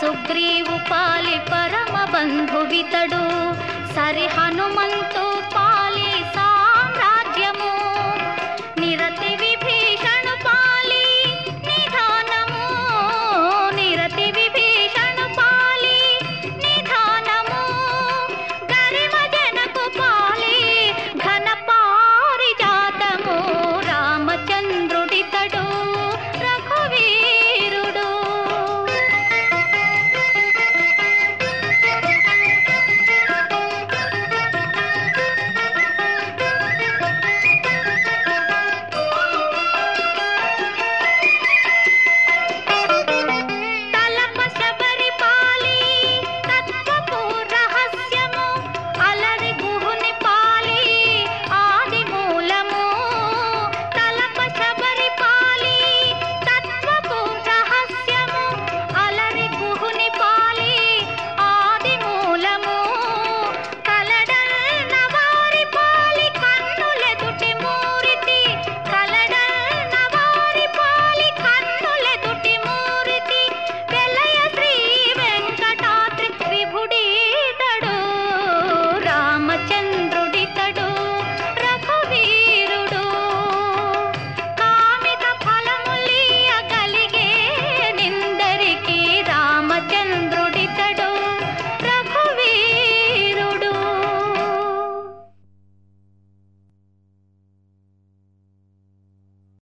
सुग्रीव पाले परमबन्धुविडु सरि हनुमन्तु पा